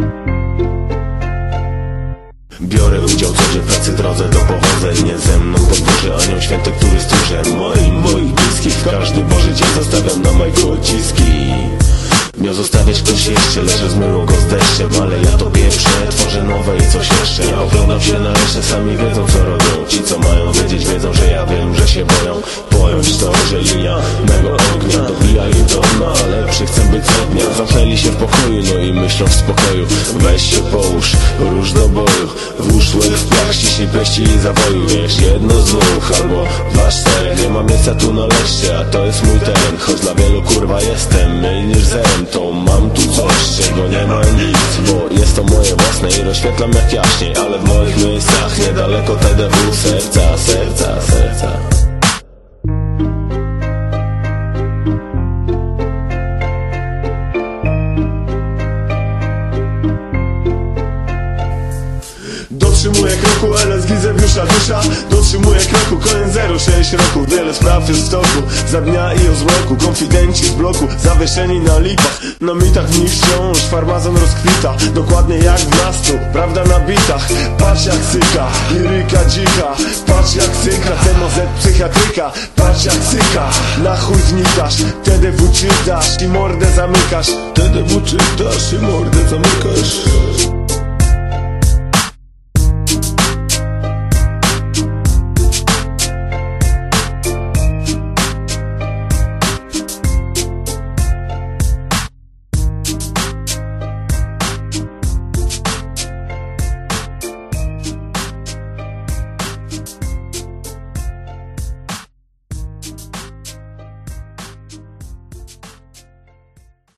Thank you. Zostawiać ktoś jeszcze, lecz zmyło go z deszczem Ale ja to pieprzę, tworzę nowe i coś jeszcze. Ja oglądam się na resztę, sami wiedzą co robią. Ci co mają wiedzieć, wiedzą, że ja wiem, że się boją. Pojąć to, że linia mego ognia dobija im to na lepszy Chcę być co dnia, zamknęli się w pokoju No i myślą w spokoju. Weź się połóż, ściśnij peści i zawoju Wiesz, jedno z dwóch albo dwa czterech Nie ma miejsca tu na leście, a to jest mój teren Choć dla wielu kurwa jestem mniej niż zerem To mam tu coś, czego nie ma nic Bo jest to moje własne i rozświetlam jak jaśniej Ale w moich miejscach niedaleko TDW Serca, serca, serca Dotrzymuję kroku, LS Gizewniusza dusza Dotrzymuję kroku, koniec 06 roku. Wiele spraw jest w toku, za dnia i o zmroku Konfidenci z bloku, zawieszeni na lipach Na mitach w wciąż. Farmazon rozkwita Dokładnie jak w miastu, prawda na bitach Patrz jak syka, liryka dzika Patrz jak syka, TMZ psychiatryka Patrz jak syka, na chuj wnikasz TDW czytasz i mordę zamykasz. TDW czytasz i mordę zamykasz